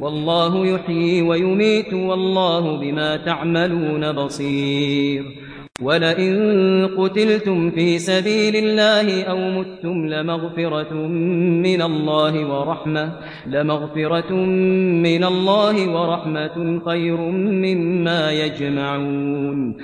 والله يحيي ويميت والله بما تعملون بصير. ولئن قتلتم في سبيل الله أو متم لمغفرة من الله ورحمة لمغفرة من الله ورحمة خير مما يجمعون.